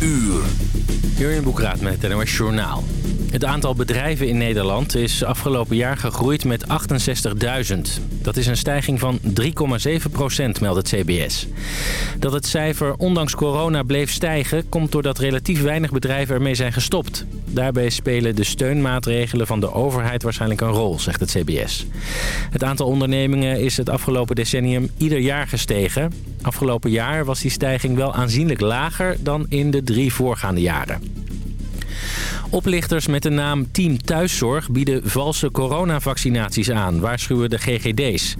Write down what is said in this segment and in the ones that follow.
uur. Jurjen Boekraat met het NOS Journaal. Het aantal bedrijven in Nederland is afgelopen jaar gegroeid met 68.000. Dat is een stijging van 3,7 procent, meldt het CBS. Dat het cijfer ondanks corona bleef stijgen... komt doordat relatief weinig bedrijven ermee zijn gestopt. Daarbij spelen de steunmaatregelen van de overheid waarschijnlijk een rol, zegt het CBS. Het aantal ondernemingen is het afgelopen decennium ieder jaar gestegen. Afgelopen jaar was die stijging wel aanzienlijk lager dan in de drie voorgaande jaren. Oplichters met de naam Team Thuiszorg bieden valse coronavaccinaties aan, waarschuwen de GGD's.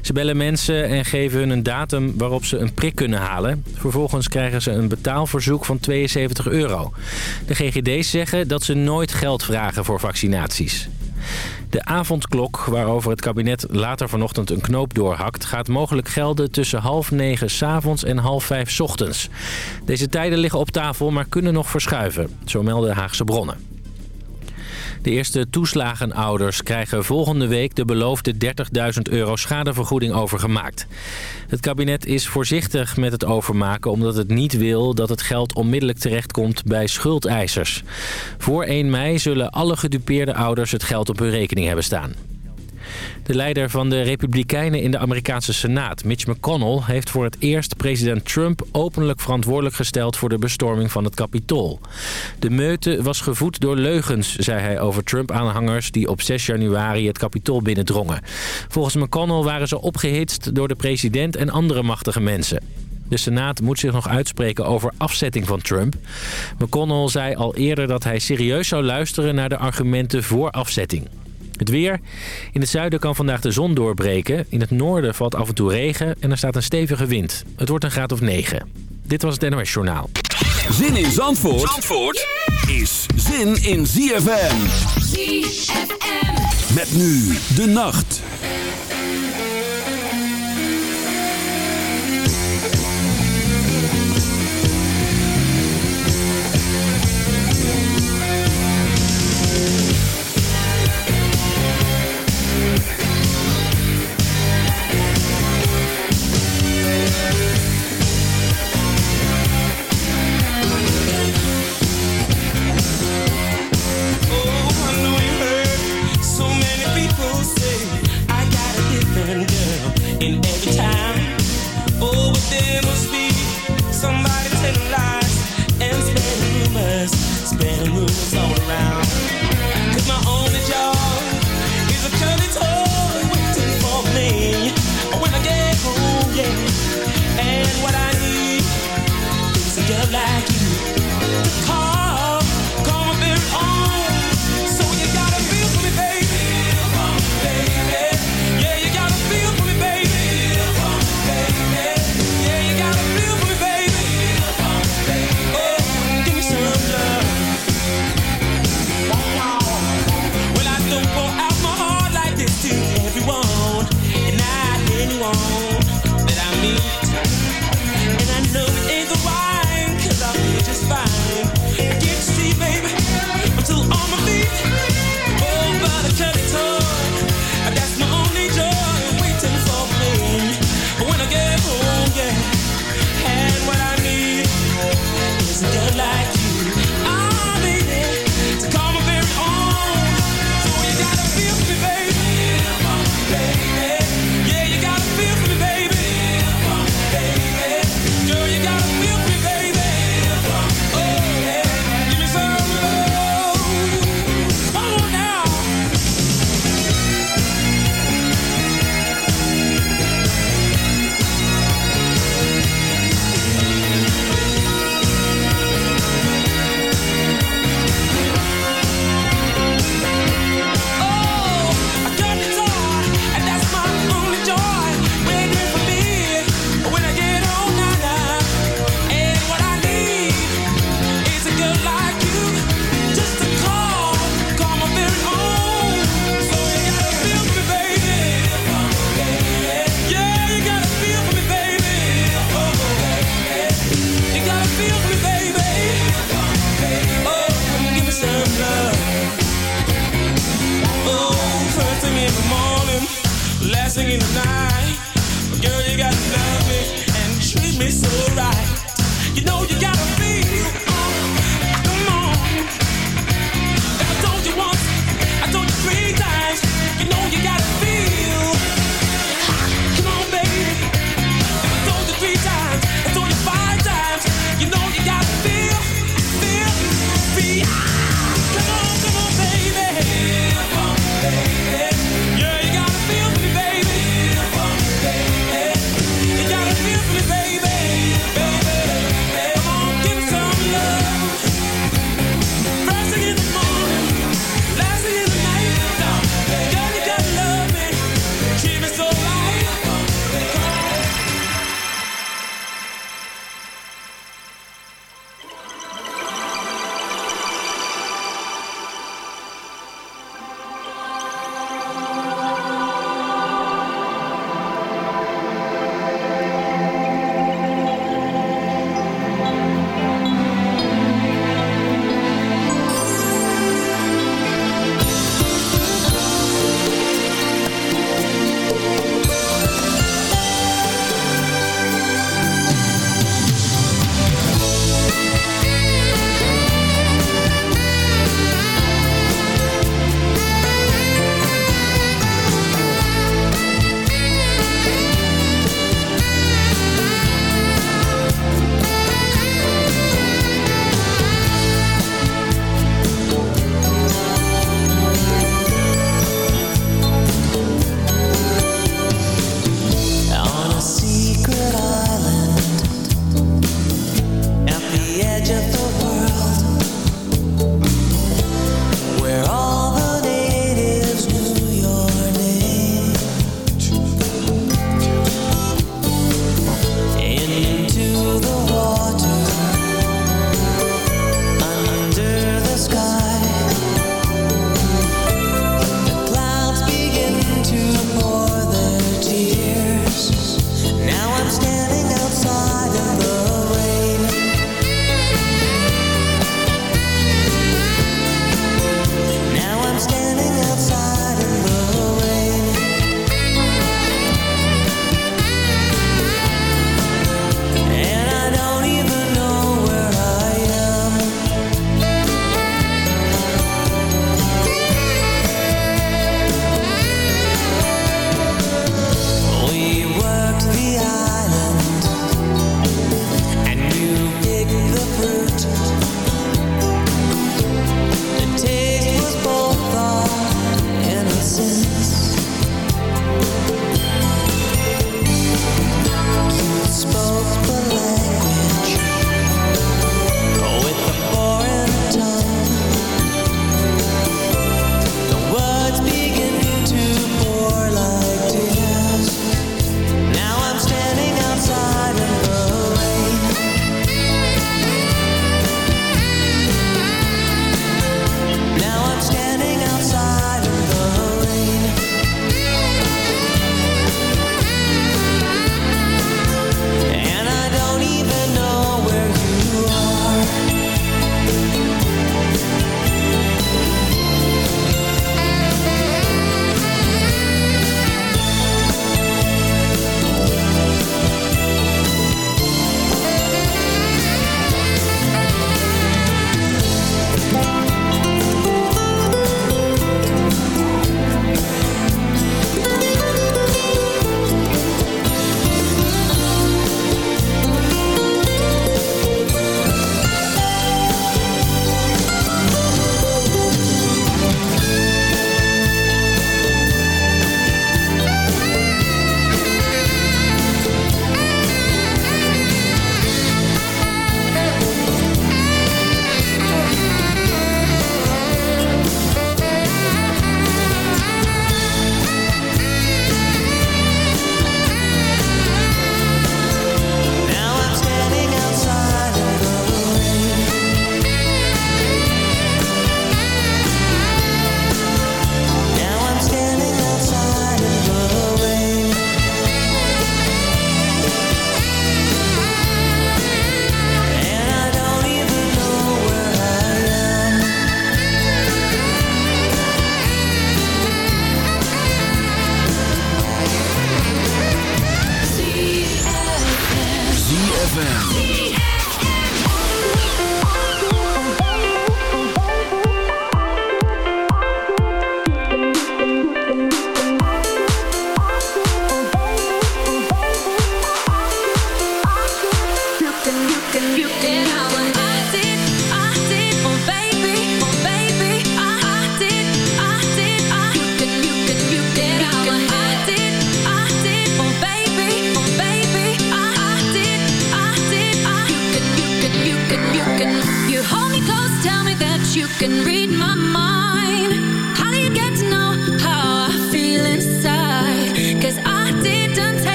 Ze bellen mensen en geven hun een datum waarop ze een prik kunnen halen. Vervolgens krijgen ze een betaalverzoek van 72 euro. De GGD's zeggen dat ze nooit geld vragen voor vaccinaties. De avondklok, waarover het kabinet later vanochtend een knoop doorhakt... gaat mogelijk gelden tussen half negen s avonds en half vijf s ochtends. Deze tijden liggen op tafel, maar kunnen nog verschuiven. Zo melden Haagse bronnen. De eerste toeslagenouders krijgen volgende week de beloofde 30.000 euro schadevergoeding overgemaakt. Het kabinet is voorzichtig met het overmaken omdat het niet wil dat het geld onmiddellijk terechtkomt bij schuldeisers. Voor 1 mei zullen alle gedupeerde ouders het geld op hun rekening hebben staan. De leider van de Republikeinen in de Amerikaanse Senaat, Mitch McConnell... heeft voor het eerst president Trump openlijk verantwoordelijk gesteld... voor de bestorming van het Capitool. De meute was gevoed door leugens, zei hij over Trump-aanhangers... die op 6 januari het Capitool binnendrongen. Volgens McConnell waren ze opgehitst door de president en andere machtige mensen. De Senaat moet zich nog uitspreken over afzetting van Trump. McConnell zei al eerder dat hij serieus zou luisteren naar de argumenten voor afzetting. Het weer. In het zuiden kan vandaag de zon doorbreken. In het noorden valt af en toe regen en er staat een stevige wind. Het wordt een graad of 9. Dit was het NOS Journaal. Zin in Zandvoort, Zandvoort is zin in ZFM. ZFM. Met nu de nacht. It's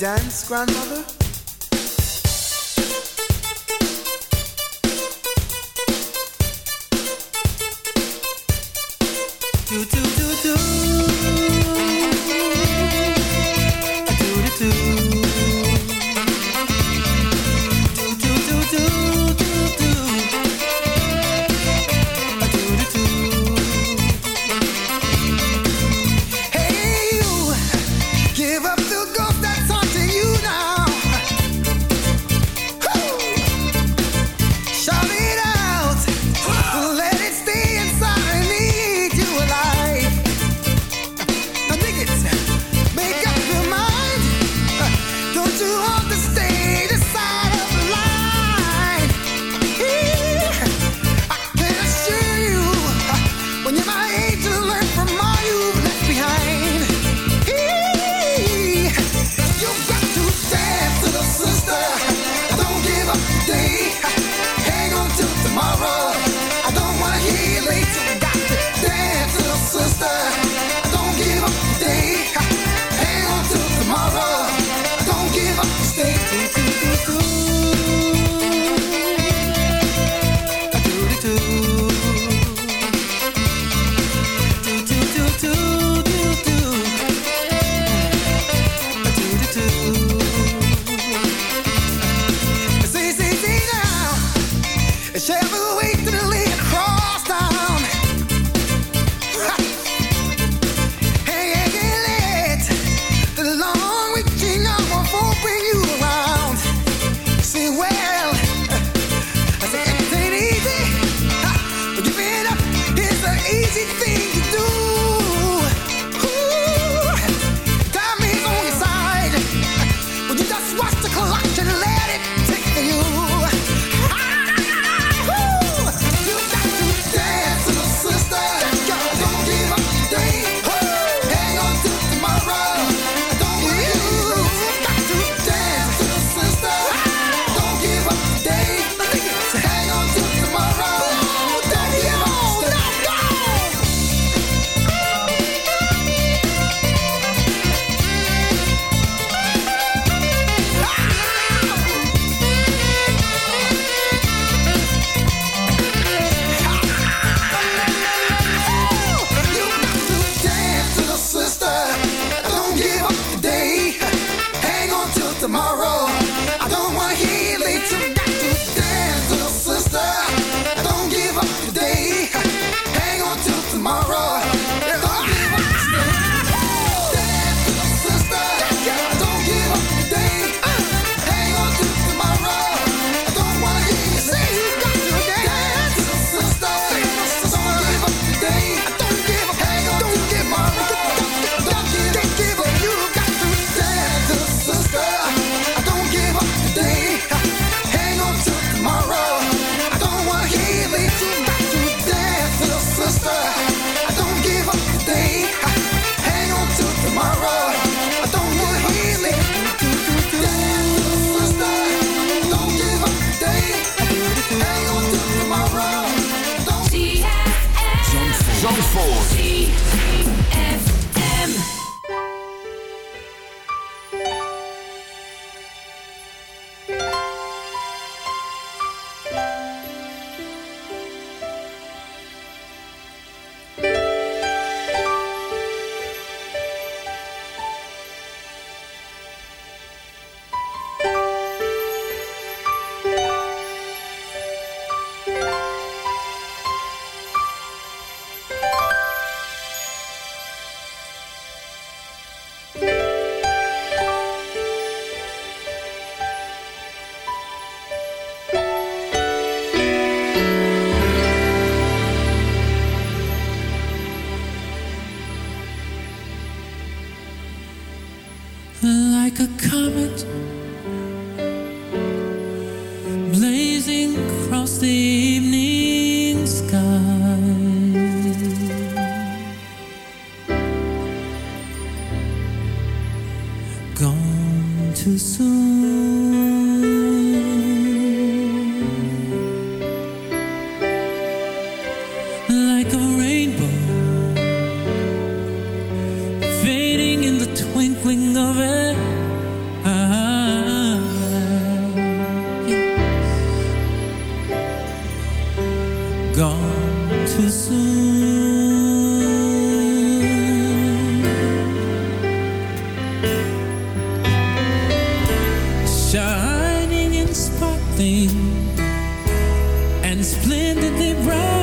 dance, grandmother? Sparkling and splendidly bright.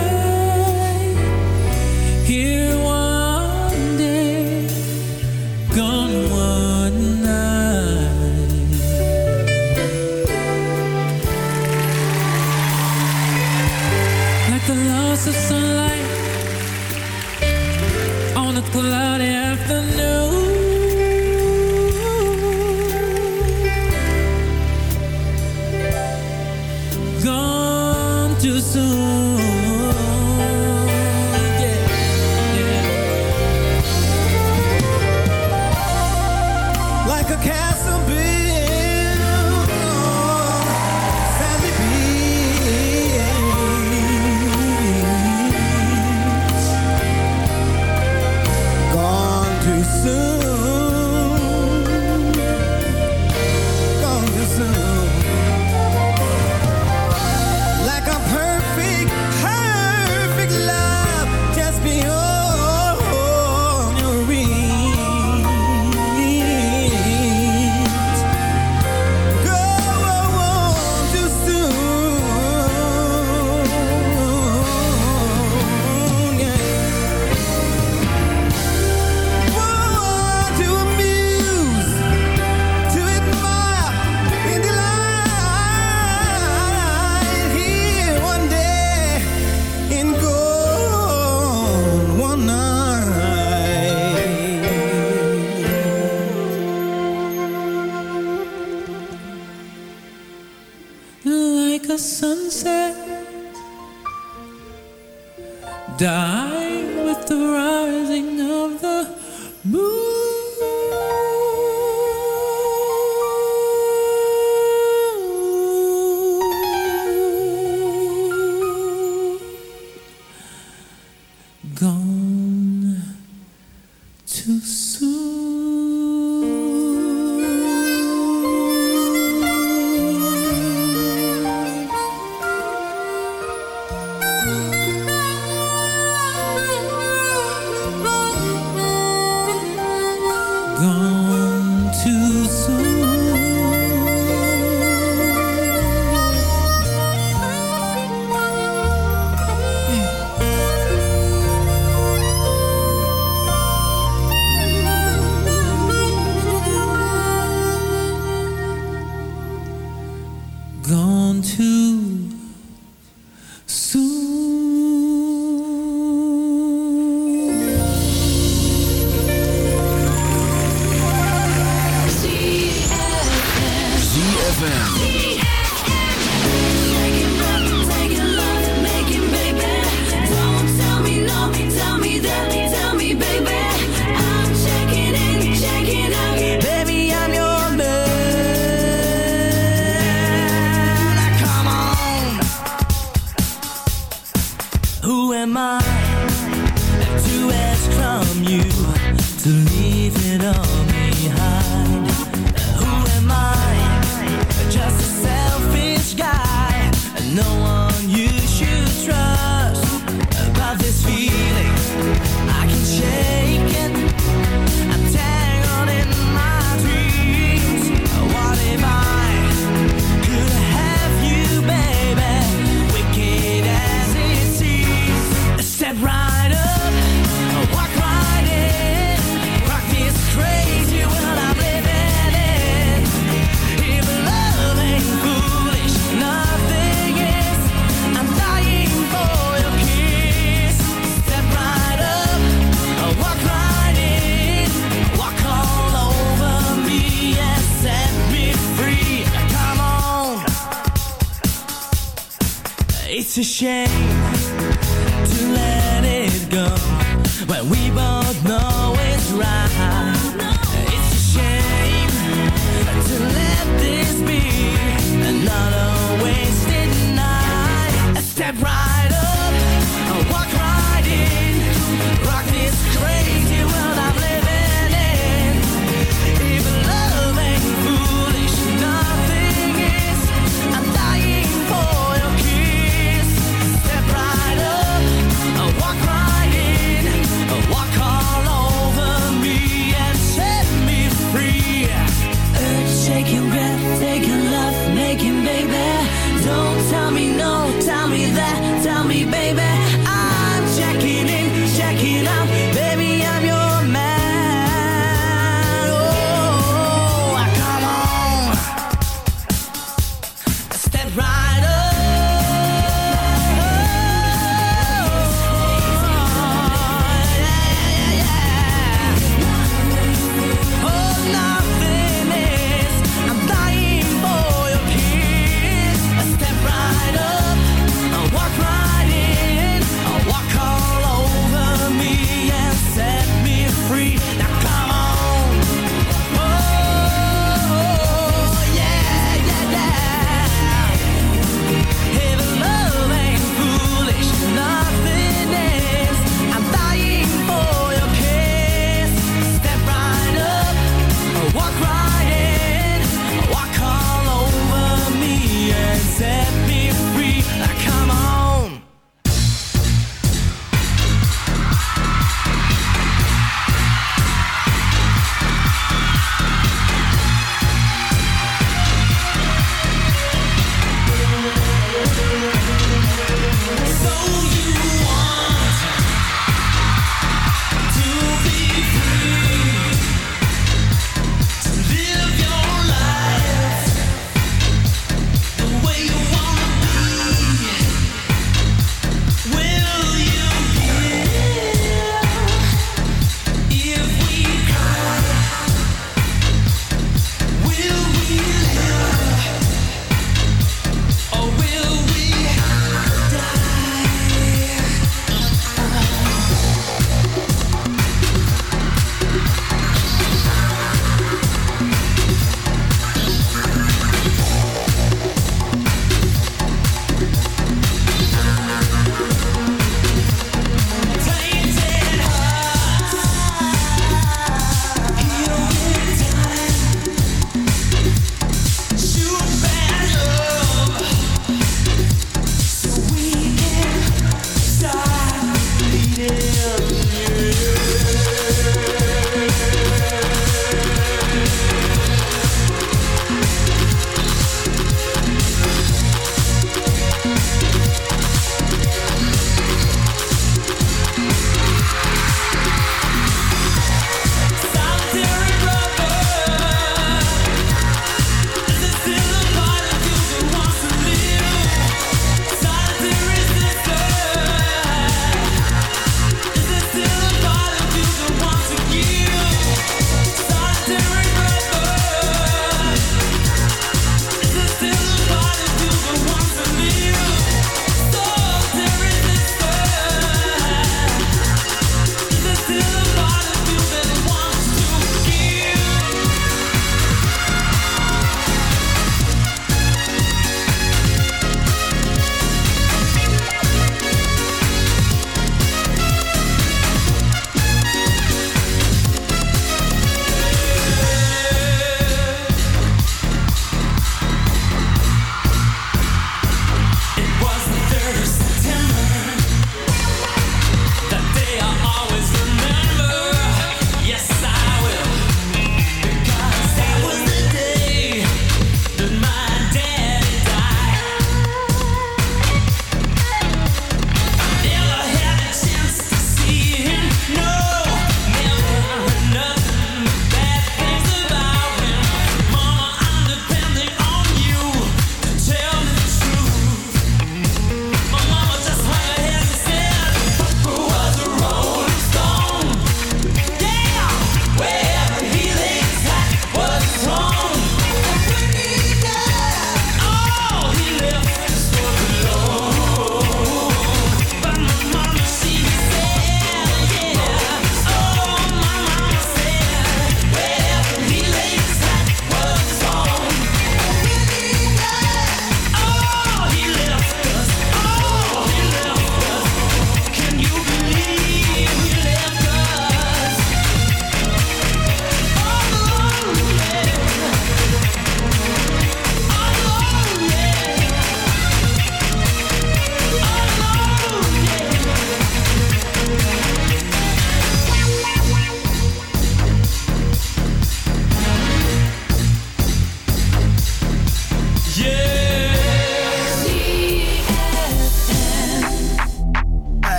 change.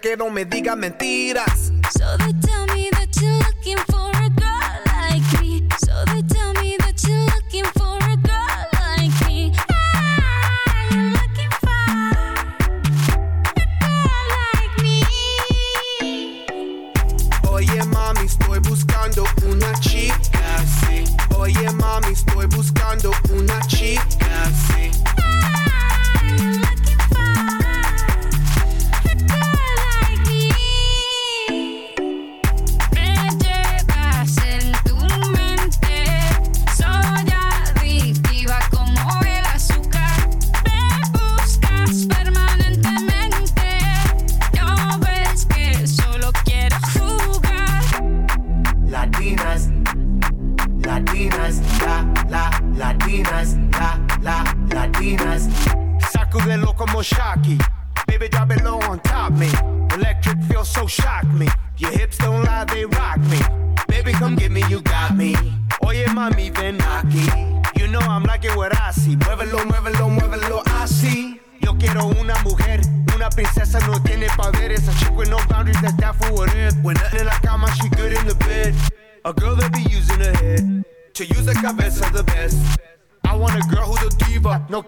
que no me diga mentiras. So they tell me that you're looking for a girl like me. So they tell me that you're looking for a girl like me. Ah, you're looking for a girl like me. Oye mami, estoy buscando una chica Si, Oye mami, estoy buscando una chica.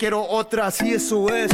quiero otra, si eso es.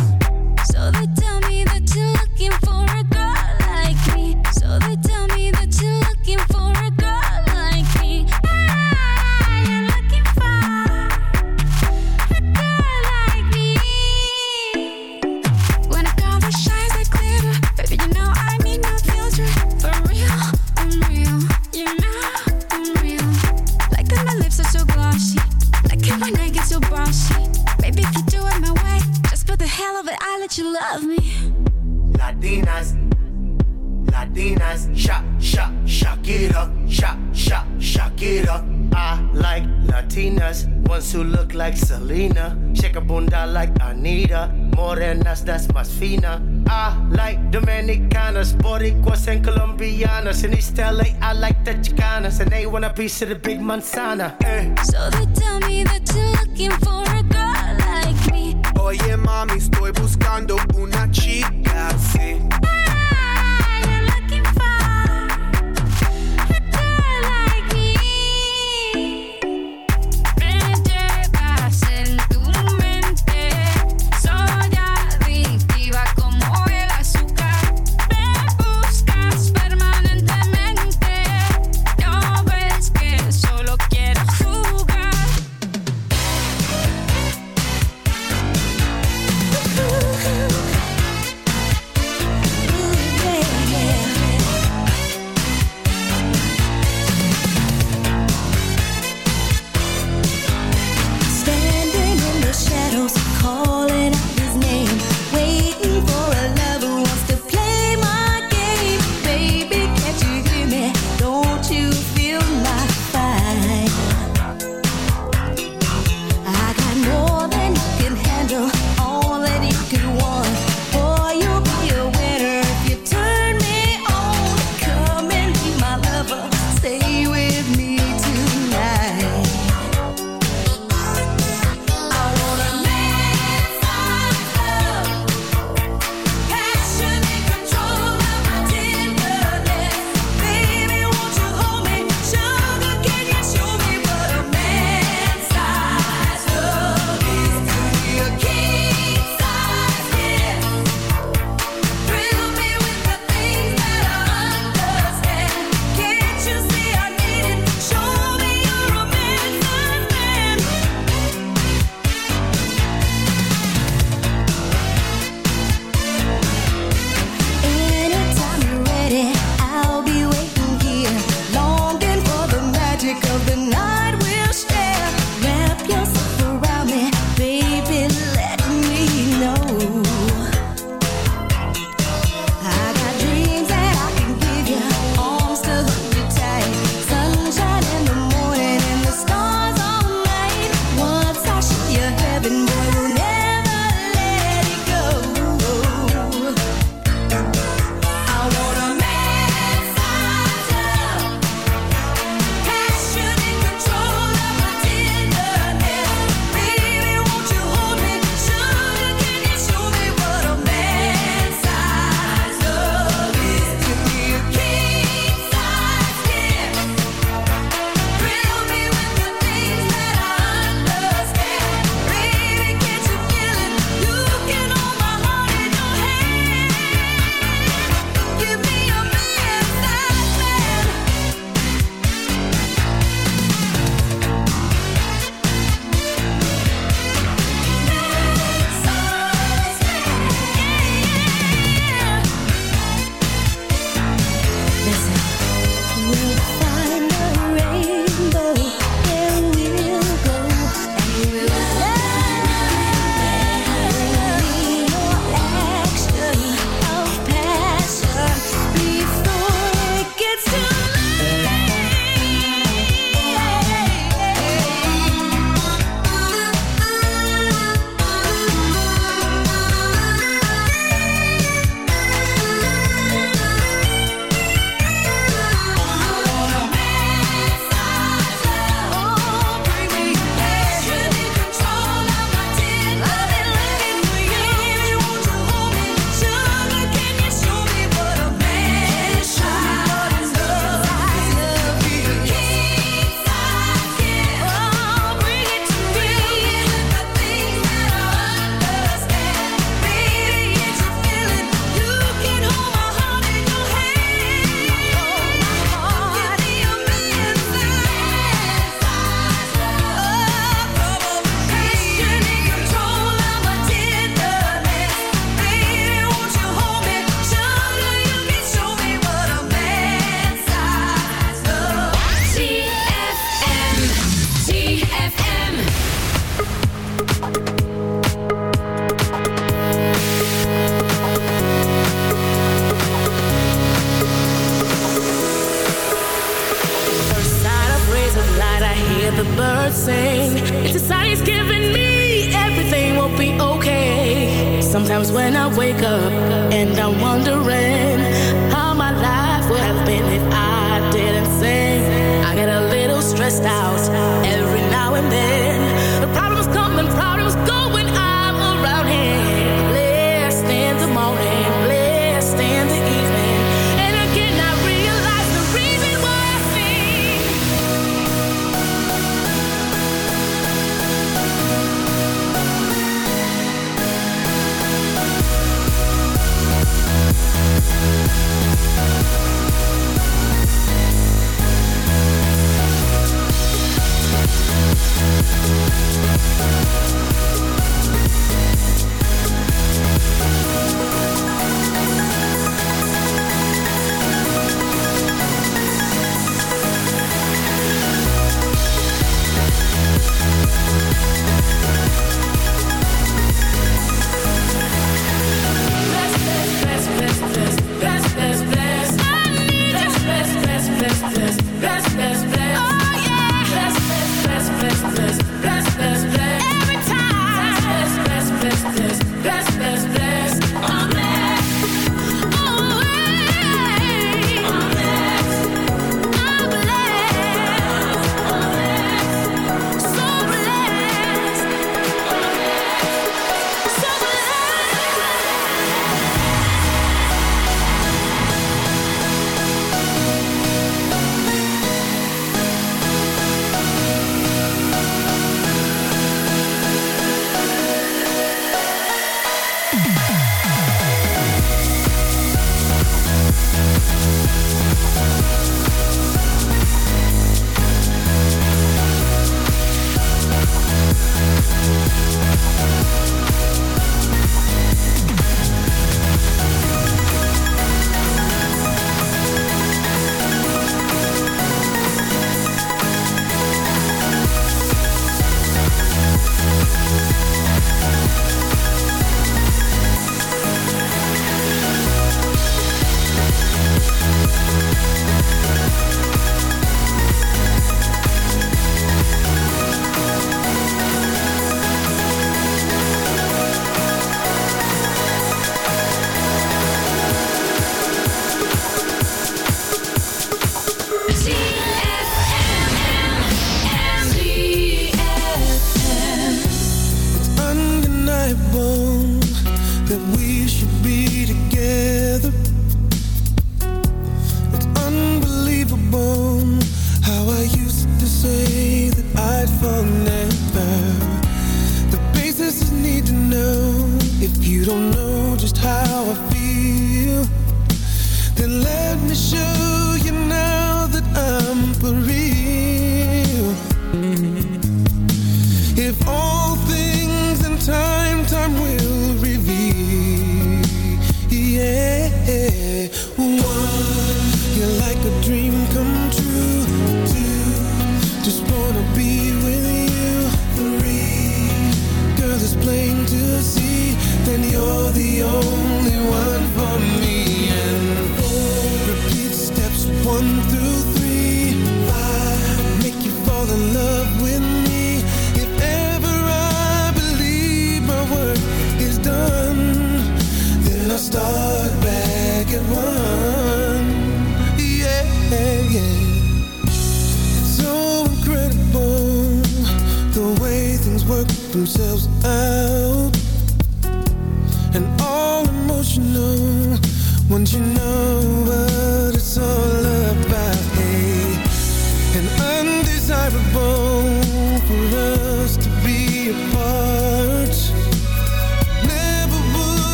Cubanas and Colombianas. In East LA, I like the Chicanas. And they want a piece of the big manzana. Eh. So they tell me that you're looking for a girl like me. Oye, mami, estoy buscando una chica así.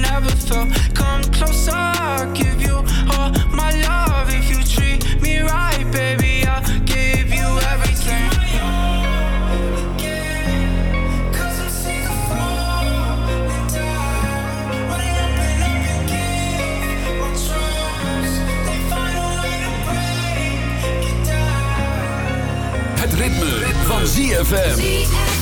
Never felt. Come closer, I'll give you all my love. If you treat me right, baby, I'll give you everything. Het ritme, ritme. van ZFM.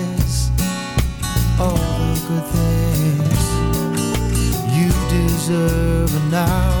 for. You deserve an.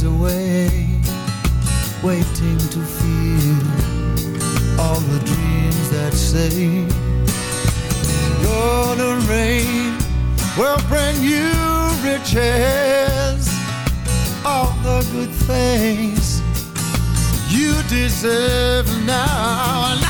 Fades away, waiting to feel all the dreams that say, Golden rain will bring you riches, all the good things you deserve now.